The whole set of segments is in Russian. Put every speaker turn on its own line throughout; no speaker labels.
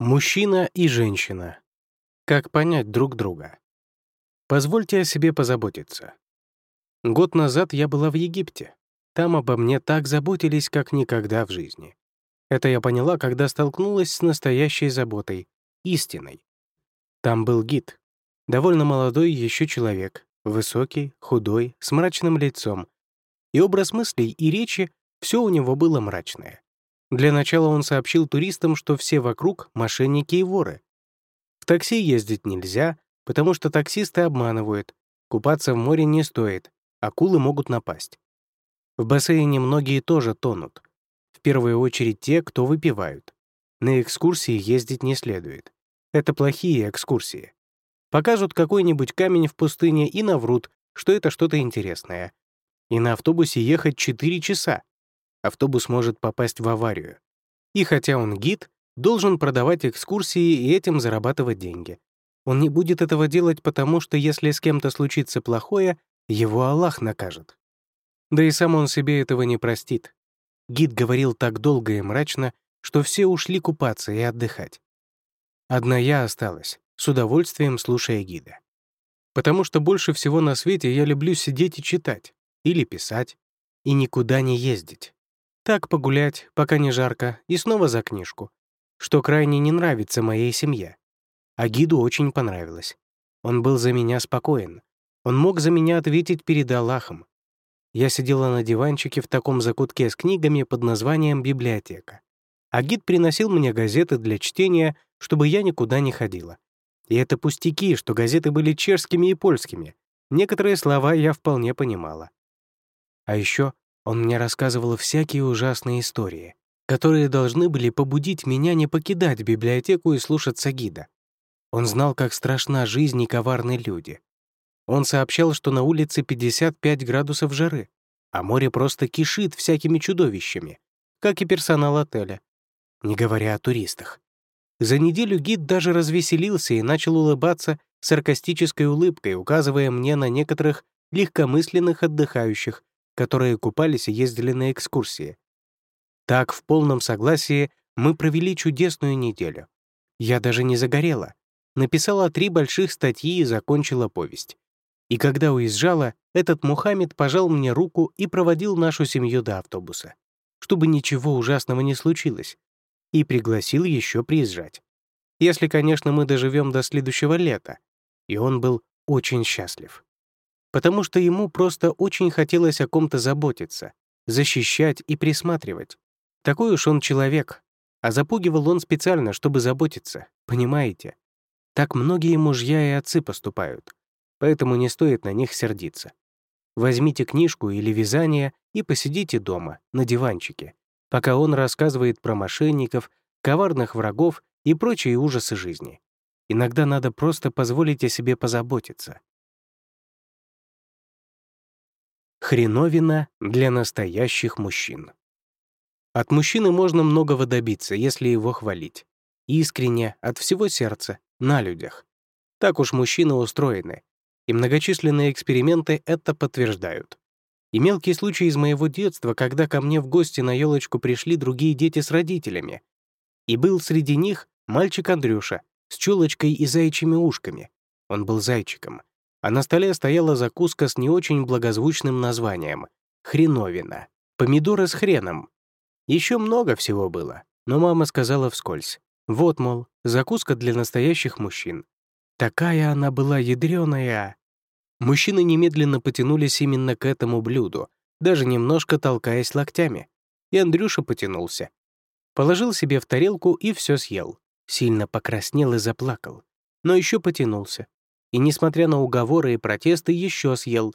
Мужчина и женщина. Как понять друг друга? Позвольте о себе позаботиться. Год назад я была в Египте. Там обо мне так заботились, как никогда в жизни. Это я поняла, когда столкнулась с настоящей заботой, истиной. Там был гид. Довольно молодой еще человек, высокий, худой, с мрачным лицом. И образ мыслей и речи — все у него было мрачное. Для начала он сообщил туристам, что все вокруг — мошенники и воры. В такси ездить нельзя, потому что таксисты обманывают. Купаться в море не стоит, акулы могут напасть. В бассейне многие тоже тонут. В первую очередь те, кто выпивают. На экскурсии ездить не следует. Это плохие экскурсии. Покажут какой-нибудь камень в пустыне и наврут, что это что-то интересное. И на автобусе ехать 4 часа автобус может попасть в аварию. И хотя он гид, должен продавать экскурсии и этим зарабатывать деньги. Он не будет этого делать, потому что если с кем-то случится плохое, его Аллах накажет. Да и сам он себе этого не простит. Гид говорил так долго и мрачно, что все ушли купаться и отдыхать. Одна я осталась, с удовольствием слушая гида. Потому что больше всего на свете я люблю сидеть и читать, или писать, и никуда не ездить. Так погулять, пока не жарко, и снова за книжку, что крайне не нравится моей семье. А гиду очень понравилось. Он был за меня спокоен. Он мог за меня ответить перед Аллахом. Я сидела на диванчике в таком закутке с книгами под названием «Библиотека». А гид приносил мне газеты для чтения, чтобы я никуда не ходила. И это пустяки, что газеты были чешскими и польскими. Некоторые слова я вполне понимала. А еще он мне рассказывал всякие ужасные истории, которые должны были побудить меня не покидать библиотеку и слушаться гида. Он знал, как страшна жизнь и коварны люди. Он сообщал, что на улице 55 градусов жары, а море просто кишит всякими чудовищами, как и персонал отеля, не говоря о туристах. За неделю гид даже развеселился и начал улыбаться саркастической улыбкой, указывая мне на некоторых легкомысленных отдыхающих, которые купались и ездили на экскурсии. Так, в полном согласии, мы провели чудесную неделю. Я даже не загорела. Написала три больших статьи и закончила повесть. И когда уезжала, этот Мухаммед пожал мне руку и проводил нашу семью до автобуса, чтобы ничего ужасного не случилось, и пригласил еще приезжать. Если, конечно, мы доживем до следующего лета. И он был очень счастлив потому что ему просто очень хотелось о ком-то заботиться, защищать и присматривать. Такой уж он человек. А запугивал он специально, чтобы заботиться, понимаете? Так многие мужья и отцы поступают, поэтому не стоит на них сердиться. Возьмите книжку или вязание и посидите дома, на диванчике, пока он рассказывает про мошенников, коварных врагов и прочие ужасы жизни. Иногда надо просто позволить о себе позаботиться. Хреновина для настоящих мужчин. От мужчины можно многого добиться, если его хвалить. Искренне, от всего сердца, на людях. Так уж мужчины устроены, и многочисленные эксперименты это подтверждают. И мелкий случай из моего детства, когда ко мне в гости на елочку пришли другие дети с родителями. И был среди них мальчик Андрюша с чулочкой и зайчими ушками. Он был зайчиком — а на столе стояла закуска с не очень благозвучным названием — хреновина, помидоры с хреном. Еще много всего было, но мама сказала вскользь. Вот, мол, закуска для настоящих мужчин. Такая она была ядреная. Мужчины немедленно потянулись именно к этому блюду, даже немножко толкаясь локтями. И Андрюша потянулся. Положил себе в тарелку и все съел. Сильно покраснел и заплакал. Но еще потянулся и, несмотря на уговоры и протесты, еще съел,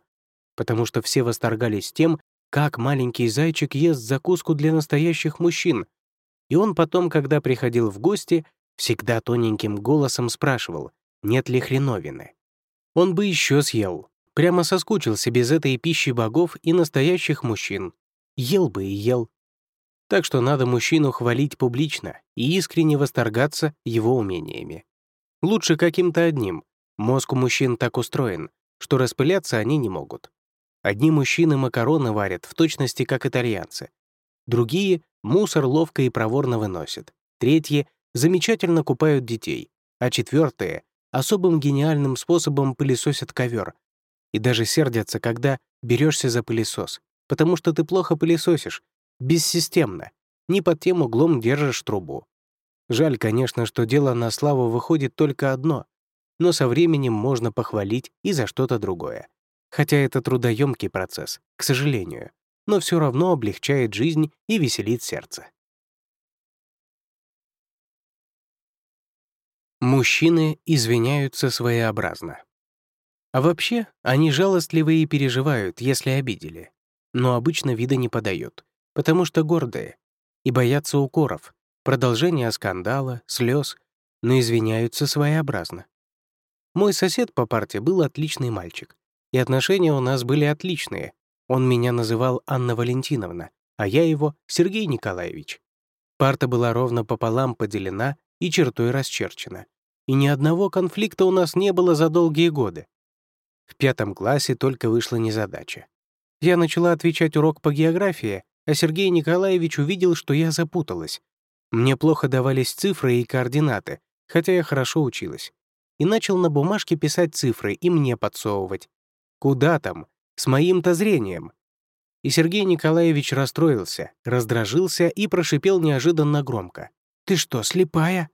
потому что все восторгались тем, как маленький зайчик ест закуску для настоящих мужчин. И он потом, когда приходил в гости, всегда тоненьким голосом спрашивал, нет ли хреновины. Он бы еще съел, прямо соскучился без этой пищи богов и настоящих мужчин. Ел бы и ел. Так что надо мужчину хвалить публично и искренне восторгаться его умениями. Лучше каким-то одним, Мозг у мужчин так устроен, что распыляться они не могут. Одни мужчины макароны варят в точности как итальянцы. Другие — мусор ловко и проворно выносят. Третьи замечательно купают детей, а четвертые особым гениальным способом пылесосят ковер. И даже сердятся, когда берешься за пылесос, потому что ты плохо пылесосишь, бессистемно, не под тем углом держишь трубу. Жаль, конечно, что дело на славу выходит только одно, но со временем можно похвалить и за что-то другое. Хотя это трудоемкий процесс, к сожалению, но все равно облегчает жизнь и веселит сердце. Мужчины извиняются своеобразно. А вообще, они жалостливые и переживают, если обидели, но обычно вида не подают, потому что гордые и боятся укоров, продолжения скандала, слез, но извиняются своеобразно. Мой сосед по парте был отличный мальчик, и отношения у нас были отличные. Он меня называл Анна Валентиновна, а я его — Сергей Николаевич. Парта была ровно пополам поделена и чертой расчерчена. И ни одного конфликта у нас не было за долгие годы. В пятом классе только вышла незадача. Я начала отвечать урок по географии, а Сергей Николаевич увидел, что я запуталась. Мне плохо давались цифры и координаты, хотя я хорошо училась. И начал на бумажке писать цифры и мне подсовывать. Куда там? С моим-то зрением. И Сергей Николаевич расстроился, раздражился и прошипел неожиданно громко. «Ты что, слепая?»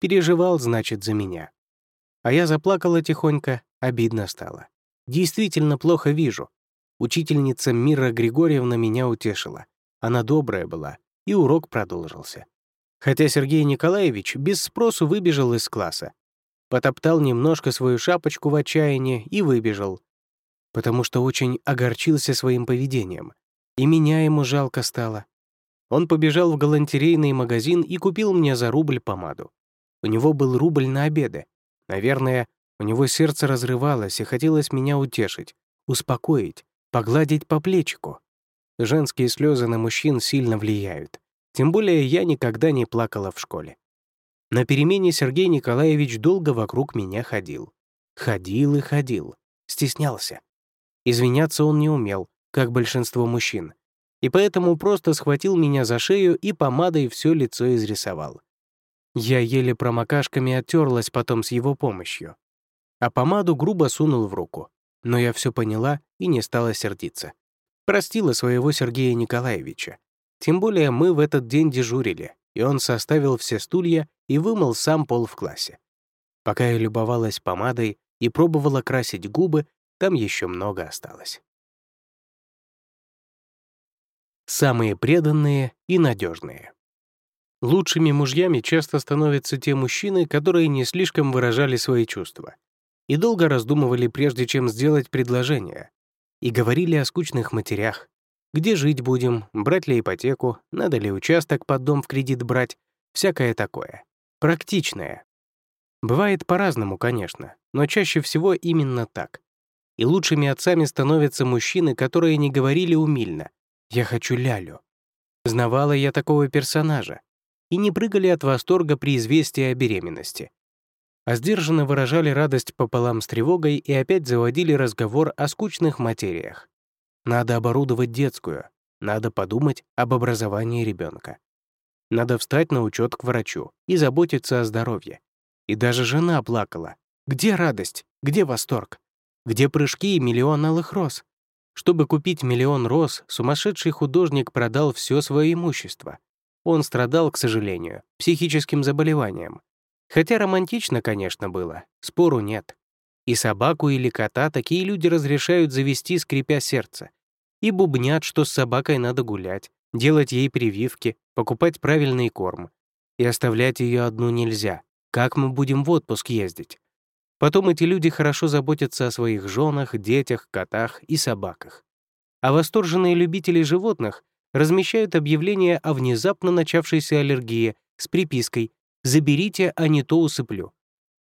Переживал, значит, за меня. А я заплакала тихонько, обидно стало. Действительно плохо вижу. Учительница Мира Григорьевна меня утешила. Она добрая была, и урок продолжился. Хотя Сергей Николаевич без спросу выбежал из класса. Потоптал немножко свою шапочку в отчаянии и выбежал, потому что очень огорчился своим поведением. И меня ему жалко стало. Он побежал в галантерейный магазин и купил мне за рубль помаду. У него был рубль на обеды. Наверное, у него сердце разрывалось и хотелось меня утешить, успокоить, погладить по плечику. Женские слезы на мужчин сильно влияют. Тем более я никогда не плакала в школе. На перемене Сергей Николаевич долго вокруг меня ходил. Ходил и ходил. Стеснялся. Извиняться он не умел, как большинство мужчин. И поэтому просто схватил меня за шею и помадой все лицо изрисовал. Я еле промокашками оттерлась потом с его помощью. А помаду грубо сунул в руку. Но я все поняла и не стала сердиться. Простила своего Сергея Николаевича. Тем более мы в этот день дежурили, и он составил все стулья и вымыл сам пол в классе. Пока я любовалась помадой и пробовала красить губы, там еще много осталось. Самые преданные и надежные. Лучшими мужьями часто становятся те мужчины, которые не слишком выражали свои чувства и долго раздумывали, прежде чем сделать предложение, и говорили о скучных матерях. Где жить будем, брать ли ипотеку, надо ли участок под дом в кредит брать, всякое такое. Практичное. Бывает по-разному, конечно, но чаще всего именно так. И лучшими отцами становятся мужчины, которые не говорили умильно «я хочу лялю». Знавала я такого персонажа, и не прыгали от восторга при известии о беременности. А сдержанно выражали радость пополам с тревогой и опять заводили разговор о скучных материях. Надо оборудовать детскую, надо подумать об образовании ребенка. Надо встать на учет к врачу и заботиться о здоровье. И даже жена плакала. Где радость? Где восторг? Где прыжки и миллион алых роз? Чтобы купить миллион роз, сумасшедший художник продал все свое имущество — он страдал, к сожалению, психическим заболеванием. Хотя романтично, конечно, было, спору нет. И собаку или кота такие люди разрешают завести, скрипя сердце. И бубнят, что с собакой надо гулять, делать ей прививки, покупать правильный корм. И оставлять ее одну нельзя. Как мы будем в отпуск ездить? Потом эти люди хорошо заботятся о своих женах, детях, котах и собаках. А восторженные любители животных размещают объявление о внезапно начавшейся аллергии с припиской «Заберите, а не то усыплю».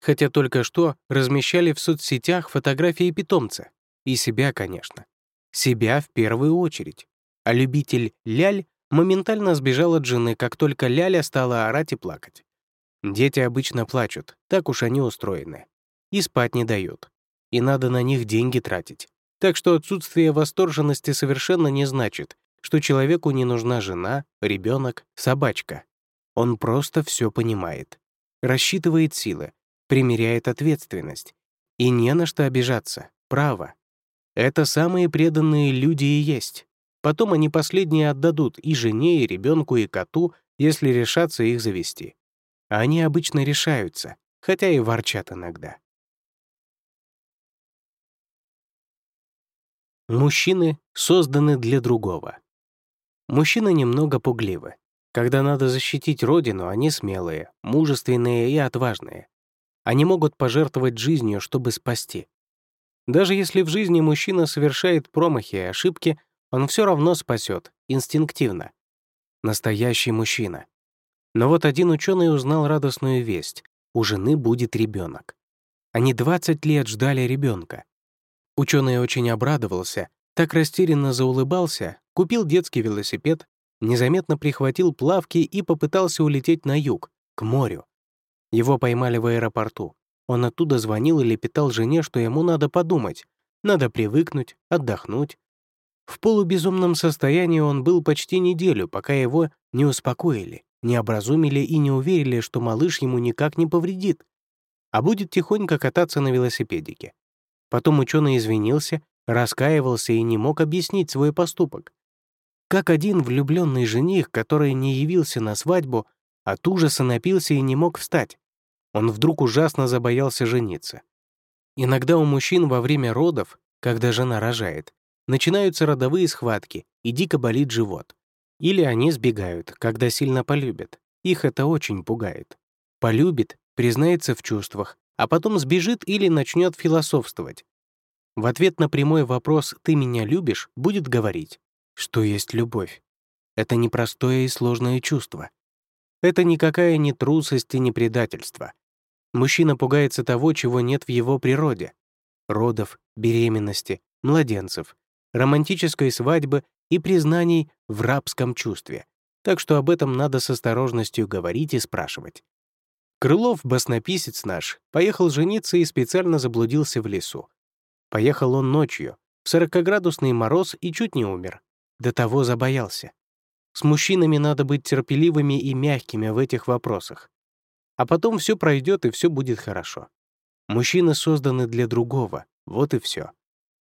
Хотя только что размещали в соцсетях фотографии питомца. И себя, конечно. Себя в первую очередь. А любитель ляль моментально сбежал от жены, как только ляля стала орать и плакать. Дети обычно плачут, так уж они устроены. И спать не дают. И надо на них деньги тратить. Так что отсутствие восторженности совершенно не значит, что человеку не нужна жена, ребенок, собачка. Он просто все понимает, рассчитывает силы, примеряет ответственность. И не на что обижаться, право. Это самые преданные люди и есть. Потом они последние отдадут и жене, и ребенку, и коту, если решатся их завести. А они обычно решаются, хотя и ворчат иногда. Мужчины созданы для другого. Мужчины немного пугливы. Когда надо защитить родину, они смелые, мужественные и отважные. Они могут пожертвовать жизнью, чтобы спасти. Даже если в жизни мужчина совершает промахи и ошибки, он все равно спасет, инстинктивно. Настоящий мужчина. Но вот один ученый узнал радостную весть. У жены будет ребенок. Они 20 лет ждали ребенка. Ученый очень обрадовался, так растерянно заулыбался, купил детский велосипед, незаметно прихватил плавки и попытался улететь на юг, к морю. Его поймали в аэропорту. Он оттуда звонил и лепетал жене, что ему надо подумать, надо привыкнуть, отдохнуть. В полубезумном состоянии он был почти неделю, пока его не успокоили, не образумили и не уверили, что малыш ему никак не повредит, а будет тихонько кататься на велосипедике. Потом ученый извинился, раскаивался и не мог объяснить свой поступок. Как один влюбленный жених, который не явился на свадьбу, от ужаса напился и не мог встать. Он вдруг ужасно забоялся жениться. Иногда у мужчин во время родов, когда жена рожает, начинаются родовые схватки и дико болит живот. Или они сбегают, когда сильно полюбят. Их это очень пугает. Полюбит, признается в чувствах, а потом сбежит или начнет философствовать. В ответ на прямой вопрос «ты меня любишь» будет говорить, что есть любовь. Это непростое и сложное чувство. Это никакая не трусость и не предательство. Мужчина пугается того, чего нет в его природе. Родов, беременности, младенцев, романтической свадьбы и признаний в рабском чувстве. Так что об этом надо с осторожностью говорить и спрашивать. Крылов, баснописец наш, поехал жениться и специально заблудился в лесу. Поехал он ночью, в сорокоградусный мороз и чуть не умер. До того забоялся. С мужчинами надо быть терпеливыми и мягкими в этих вопросах. А потом все пройдет и все будет хорошо. Мужчины созданы для другого, вот и все.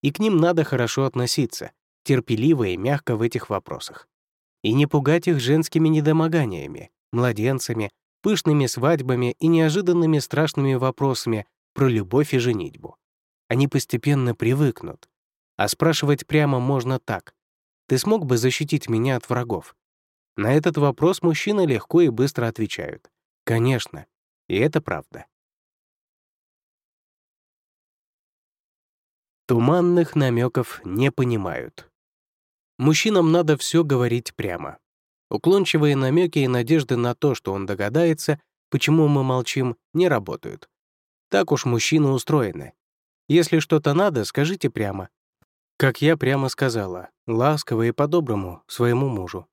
И к ним надо хорошо относиться, терпеливо и мягко в этих вопросах. И не пугать их женскими недомоганиями, младенцами, пышными свадьбами и неожиданными страшными вопросами про любовь и женитьбу. Они постепенно привыкнут. А спрашивать прямо можно так. «Ты смог бы защитить меня от врагов?» На этот вопрос мужчины легко и быстро отвечают. «Конечно». И это правда. Туманных намеков не понимают. Мужчинам надо все говорить прямо. Уклончивые намеки и надежды на то, что он догадается, почему мы молчим, не работают. Так уж мужчины устроены. Если что-то надо, скажите прямо. Как я прямо сказала, ласково и по-доброму своему мужу.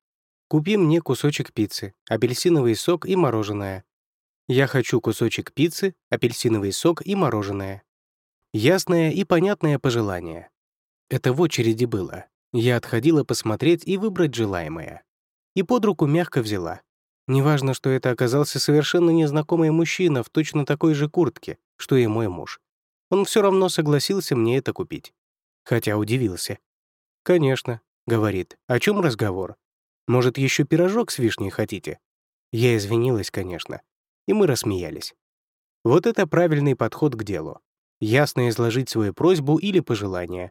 Купи мне кусочек пиццы, апельсиновый сок и мороженое. Я хочу кусочек пиццы, апельсиновый сок и мороженое. Ясное и понятное пожелание. Это в очереди было. Я отходила посмотреть и выбрать желаемое и под руку мягко взяла. Неважно, что это оказался совершенно незнакомый мужчина в точно такой же куртке, что и мой муж. Он все равно согласился мне это купить. Хотя удивился. «Конечно», — говорит, — «о чем разговор? Может, еще пирожок с вишней хотите?» Я извинилась, конечно, и мы рассмеялись. Вот это правильный подход к делу. Ясно изложить свою просьбу или пожелание,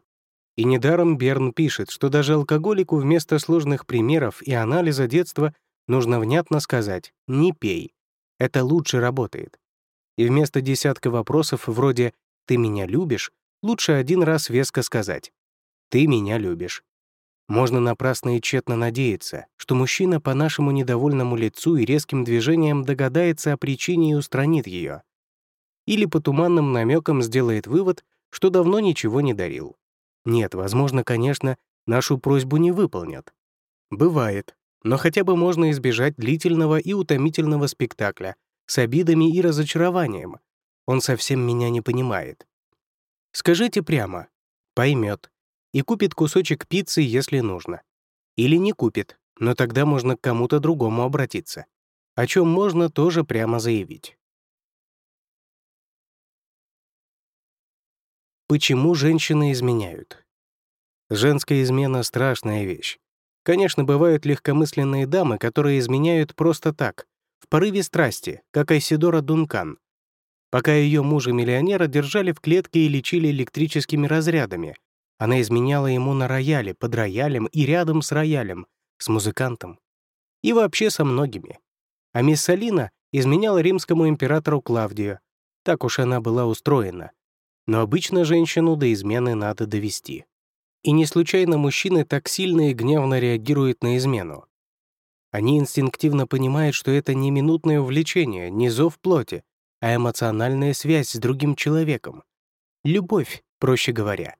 и недаром Берн пишет, что даже алкоголику вместо сложных примеров и анализа детства нужно внятно сказать «не пей». Это лучше работает. И вместо десятка вопросов вроде «ты меня любишь» лучше один раз веско сказать «ты меня любишь». Можно напрасно и тщетно надеяться, что мужчина по нашему недовольному лицу и резким движениям догадается о причине и устранит ее. Или по туманным намекам сделает вывод, что давно ничего не дарил. Нет, возможно, конечно, нашу просьбу не выполнят. Бывает, но хотя бы можно избежать длительного и утомительного спектакля с обидами и разочарованием. Он совсем меня не понимает. Скажите прямо, поймет, и купит кусочек пиццы, если нужно. Или не купит, но тогда можно к кому-то другому обратиться. о чем можно тоже прямо заявить. Почему женщины изменяют? Женская измена — страшная вещь. Конечно, бывают легкомысленные дамы, которые изменяют просто так, в порыве страсти, как Айсидора Дункан. Пока ее мужа-миллионера держали в клетке и лечили электрическими разрядами, она изменяла ему на рояле, под роялем и рядом с роялем, с музыкантом. И вообще со многими. А мисс Салина изменяла римскому императору Клавдию. Так уж она была устроена. Но обычно женщину до измены надо довести. И не случайно мужчины так сильно и гневно реагируют на измену. Они инстинктивно понимают, что это не минутное увлечение, не зов плоти, а эмоциональная связь с другим человеком. Любовь, проще говоря.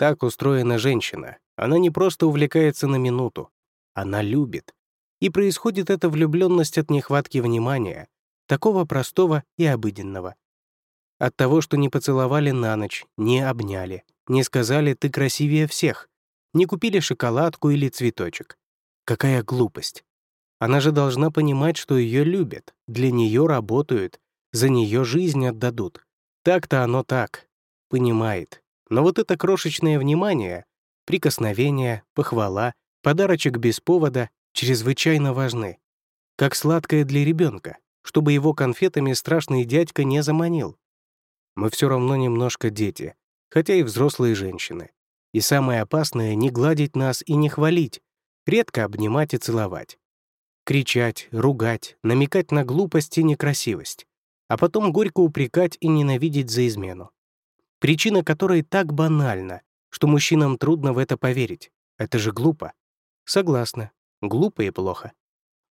Так устроена женщина. Она не просто увлекается на минуту. Она любит. И происходит эта влюбленность от нехватки внимания, такого простого и обыденного. От того, что не поцеловали на ночь, не обняли, не сказали «ты красивее всех», не купили шоколадку или цветочек. Какая глупость. Она же должна понимать, что ее любят, для нее работают, за нее жизнь отдадут. Так-то оно так. Понимает. Но вот это крошечное внимание, прикосновение, похвала, подарочек без повода чрезвычайно важны. Как сладкое для ребенка, чтобы его конфетами страшный дядька не заманил. Мы все равно немножко дети, хотя и взрослые женщины. И самое опасное — не гладить нас и не хвалить, редко обнимать и целовать. Кричать, ругать, намекать на глупость и некрасивость, а потом горько упрекать и ненавидеть за измену. Причина которой так банальна, что мужчинам трудно в это поверить. Это же глупо. Согласна, глупо и плохо.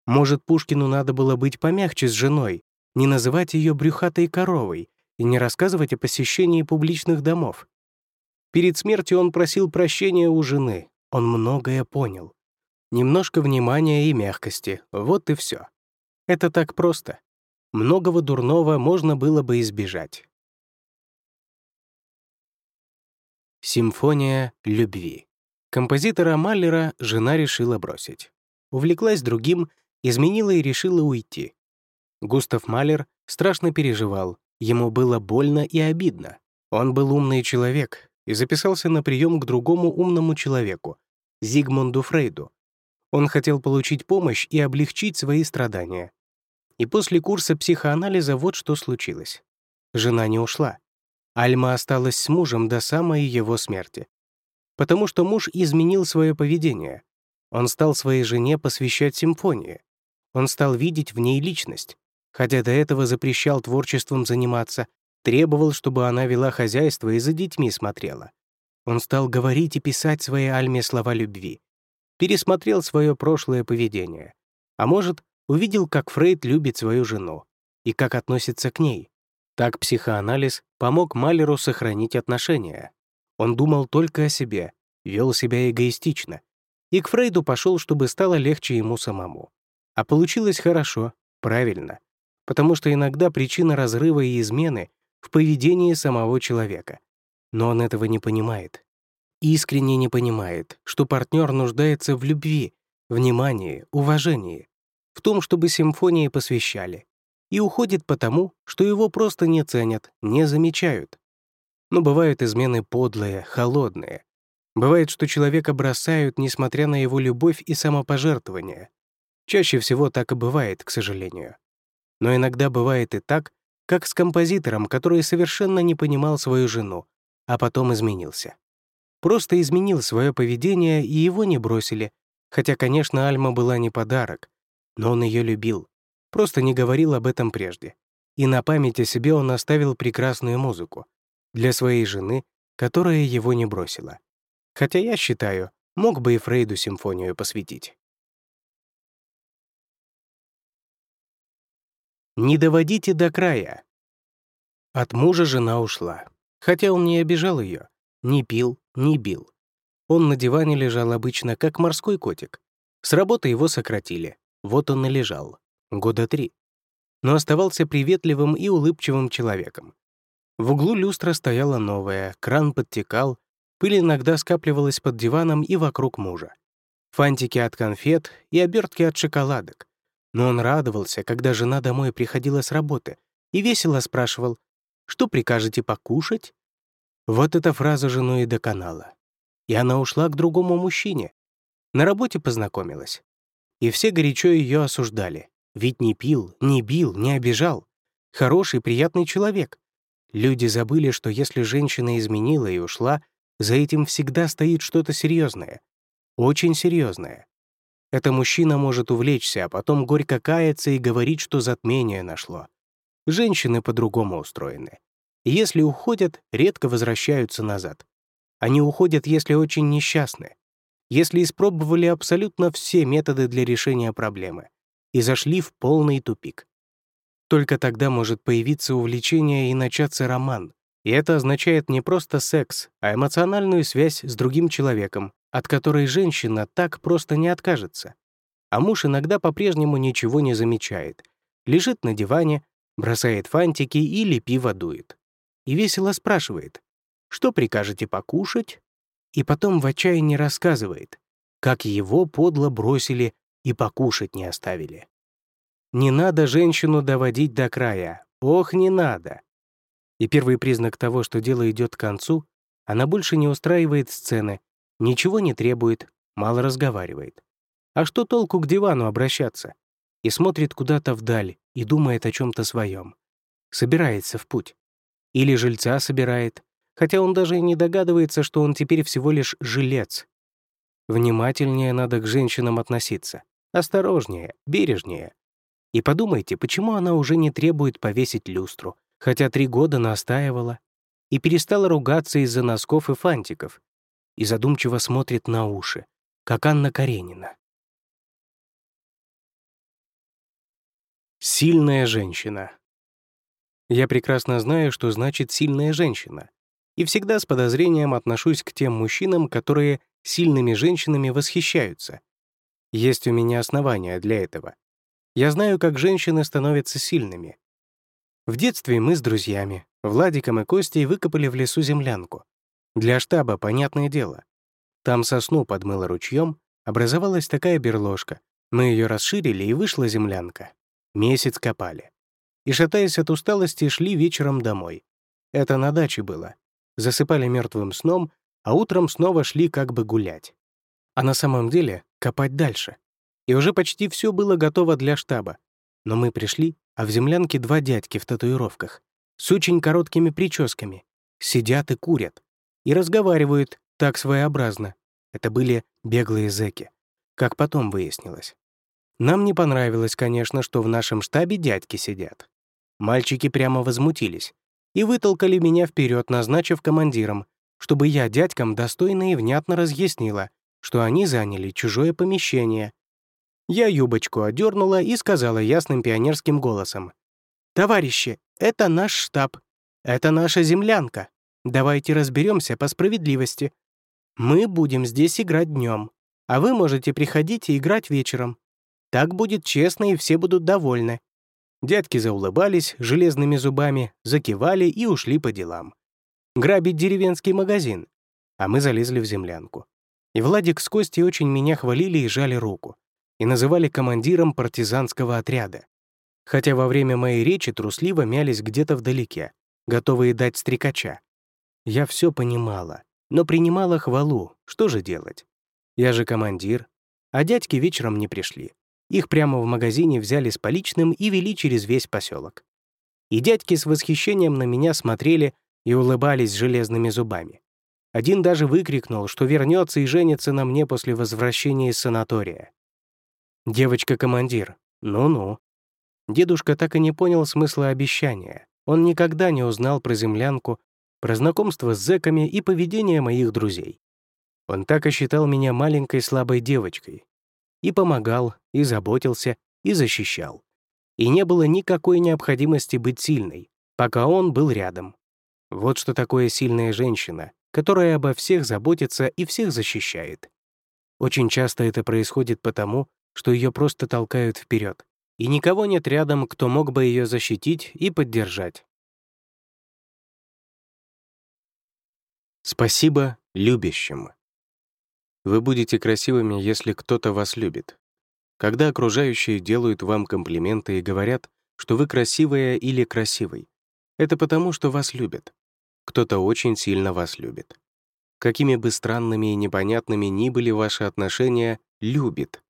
Может, Пушкину надо было быть помягче с женой, не называть ее брюхатой коровой и не рассказывать о посещении публичных домов. Перед смертью он просил прощения у жены. Он многое понял. Немножко внимания и мягкости, вот и все. Это так просто. Многого дурного можно было бы избежать. Симфония любви. Композитора Маллера жена решила бросить. Увлеклась другим, изменила и решила уйти. Густав Маллер страшно переживал, ему было больно и обидно. Он был умный человек, и записался на прием к другому умному человеку, Зигмунду Фрейду. Он хотел получить помощь и облегчить свои страдания. И после курса психоанализа вот что случилось. Жена не ушла. Альма осталась с мужем до самой его смерти. Потому что муж изменил свое поведение. Он стал своей жене посвящать симфонии. Он стал видеть в ней личность, хотя до этого запрещал творчеством заниматься, Требовал, чтобы она вела хозяйство и за детьми смотрела. Он стал говорить и писать своей Альме слова любви. Пересмотрел свое прошлое поведение. А может, увидел, как Фрейд любит свою жену и как относится к ней. Так психоанализ помог Малеру сохранить отношения. Он думал только о себе, вел себя эгоистично. И к Фрейду пошел, чтобы стало легче ему самому. А получилось хорошо, правильно. Потому что иногда причина разрыва и измены в поведении самого человека. Но он этого не понимает. Искренне не понимает, что партнер нуждается в любви, внимании, уважении, в том, чтобы симфонии посвящали, и уходит потому, что его просто не ценят, не замечают. Но бывают измены подлые, холодные. Бывает, что человека бросают, несмотря на его любовь и самопожертвование. Чаще всего так и бывает, к сожалению. Но иногда бывает и так, как с композитором, который совершенно не понимал свою жену, а потом изменился. Просто изменил свое поведение, и его не бросили, хотя, конечно, Альма была не подарок, но он ее любил, просто не говорил об этом прежде. И на память о себе он оставил прекрасную музыку для своей жены, которая его не бросила. Хотя я считаю, мог бы и Фрейду симфонию посвятить. Не доводите до края. От мужа жена ушла. Хотя он не обижал ее, не пил, не бил. Он на диване лежал обычно, как морской котик. С работы его сократили. Вот он и лежал. Года три. Но оставался приветливым и улыбчивым человеком. В углу люстра стояла новая, кран подтекал, пыль иногда скапливалась под диваном и вокруг мужа. Фантики от конфет и обертки от шоколадок. Но он радовался, когда жена домой приходила с работы и весело спрашивал, «Что прикажете покушать?» Вот эта фраза жену и доконала. И она ушла к другому мужчине. На работе познакомилась. И все горячо ее осуждали. Ведь не пил, не бил, не обижал. Хороший, приятный человек. Люди забыли, что если женщина изменила и ушла, за этим всегда стоит что-то серьезное. Очень серьезное. Это мужчина может увлечься, а потом горько каяться и говорить, что затмение нашло. Женщины по-другому устроены. если уходят, редко возвращаются назад. Они уходят, если очень несчастны, если испробовали абсолютно все методы для решения проблемы и зашли в полный тупик. Только тогда может появиться увлечение и начаться роман. И это означает не просто секс, а эмоциональную связь с другим человеком, от которой женщина так просто не откажется. А муж иногда по-прежнему ничего не замечает. Лежит на диване, бросает фантики или пиво дует. И весело спрашивает, что прикажете покушать? И потом в отчаянии рассказывает, как его подло бросили и покушать не оставили. Не надо женщину доводить до края. Ох, не надо. И первый признак того, что дело идет к концу, она больше не устраивает сцены, ничего не требует, мало разговаривает. А что толку к дивану обращаться? И смотрит куда-то вдаль и думает о чем то своем. Собирается в путь. Или жильца собирает, хотя он даже и не догадывается, что он теперь всего лишь жилец. Внимательнее надо к женщинам относиться. Осторожнее, бережнее. И подумайте, почему она уже не требует повесить люстру, хотя три года настаивала, и перестала ругаться из-за носков и фантиков, и задумчиво смотрит на уши, как Анна Каренина. Сильная женщина. Я прекрасно знаю, что значит «сильная женщина», и всегда с подозрением отношусь к тем мужчинам, которые сильными женщинами восхищаются. Есть у меня основания для этого. Я знаю, как женщины становятся сильными. В детстве мы с друзьями, Владиком и Костей, выкопали в лесу землянку. Для штаба, понятное дело. Там сосну подмыло ручьем, образовалась такая берложка. Мы ее расширили, и вышла землянка. Месяц копали. И, шатаясь от усталости, шли вечером домой. Это на даче было. Засыпали мертвым сном, а утром снова шли как бы гулять. А на самом деле копать дальше и уже почти все было готово для штаба. Но мы пришли, а в землянке два дядьки в татуировках, с очень короткими прическами, сидят и курят, и разговаривают так своеобразно. Это были беглые зэки, как потом выяснилось. Нам не понравилось, конечно, что в нашем штабе дядьки сидят. Мальчики прямо возмутились и вытолкали меня вперед, назначив командиром, чтобы я дядькам достойно и внятно разъяснила, что они заняли чужое помещение я юбочку одернула и сказала ясным пионерским голосом. «Товарищи, это наш штаб. Это наша землянка. Давайте разберемся по справедливости. Мы будем здесь играть днем, а вы можете приходить и играть вечером. Так будет честно, и все будут довольны». Дядьки заулыбались железными зубами, закивали и ушли по делам. Грабить деревенский магазин. А мы залезли в землянку. И Владик с Костей очень меня хвалили и жали руку и называли командиром партизанского отряда. Хотя во время моей речи трусливо мялись где-то вдалеке, готовые дать стрекача. Я все понимала, но принимала хвалу, что же делать? Я же командир, а дядьки вечером не пришли. Их прямо в магазине взяли с поличным и вели через весь поселок. И дядьки с восхищением на меня смотрели и улыбались железными зубами. Один даже выкрикнул, что вернется и женится на мне после возвращения из санатория. Девочка-командир. Ну-ну. Дедушка так и не понял смысла обещания. Он никогда не узнал про землянку, про знакомство с зэками и поведение моих друзей. Он так и считал меня маленькой слабой девочкой. И помогал, и заботился, и защищал. И не было никакой необходимости быть сильной, пока он был рядом. Вот что такое сильная женщина, которая обо всех заботится и всех защищает. Очень часто это происходит потому, что ее просто толкают вперед, и никого нет рядом, кто мог бы ее защитить и поддержать. Спасибо любящим. Вы будете красивыми, если кто-то вас любит. Когда окружающие делают вам комплименты и говорят, что вы красивая или красивый, это потому, что вас любят. Кто-то очень сильно вас любит. Какими бы странными и непонятными ни были ваши отношения, любит.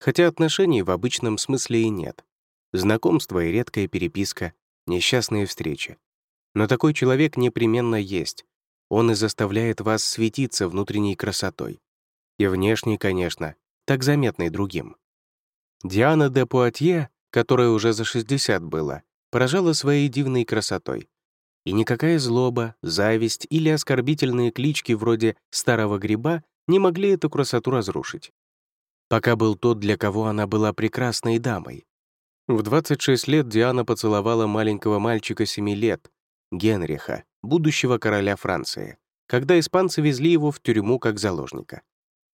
Хотя отношений в обычном смысле и нет. Знакомство и редкая переписка, несчастные встречи. Но такой человек непременно есть. Он и заставляет вас светиться внутренней красотой. И внешней, конечно, так заметной другим. Диана де Пуатье, которая уже за 60 была, поражала своей дивной красотой. И никакая злоба, зависть или оскорбительные клички вроде «старого гриба» не могли эту красоту разрушить. Пока был тот, для кого она была прекрасной дамой. В 26 лет Диана поцеловала маленького мальчика 7 лет, Генриха, будущего короля Франции, когда испанцы везли его в тюрьму как заложника.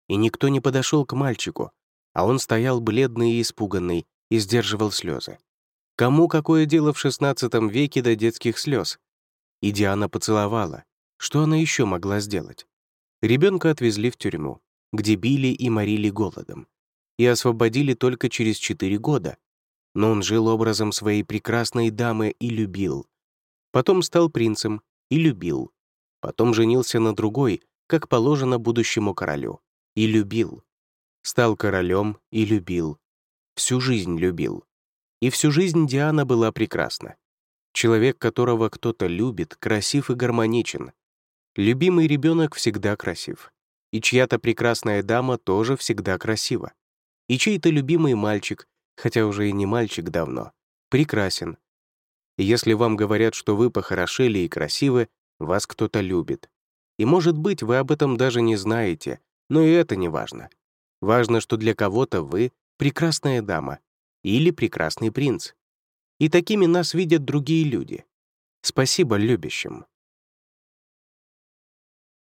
И никто не подошел к мальчику, а он стоял бледный и испуганный и сдерживал слезы. Кому какое дело в XVI веке до детских слез? И Диана поцеловала. Что она еще могла сделать? Ребенка отвезли в тюрьму, где били и морили голодом. И освободили только через четыре года. Но он жил образом своей прекрасной дамы и любил. Потом стал принцем и любил. Потом женился на другой, как положено будущему королю, и любил. Стал королем и любил. Всю жизнь любил. И всю жизнь Диана была прекрасна. Человек, которого кто-то любит, красив и гармоничен. Любимый ребенок всегда красив. И чья-то прекрасная дама тоже всегда красива. И чей-то любимый мальчик, хотя уже и не мальчик давно, прекрасен. И если вам говорят, что вы похорошели и красивы, вас кто-то любит. И, может быть, вы об этом даже не знаете, но и это не важно. Важно, что для кого-то вы — прекрасная дама или прекрасный принц. И такими нас видят другие люди. Спасибо любящим.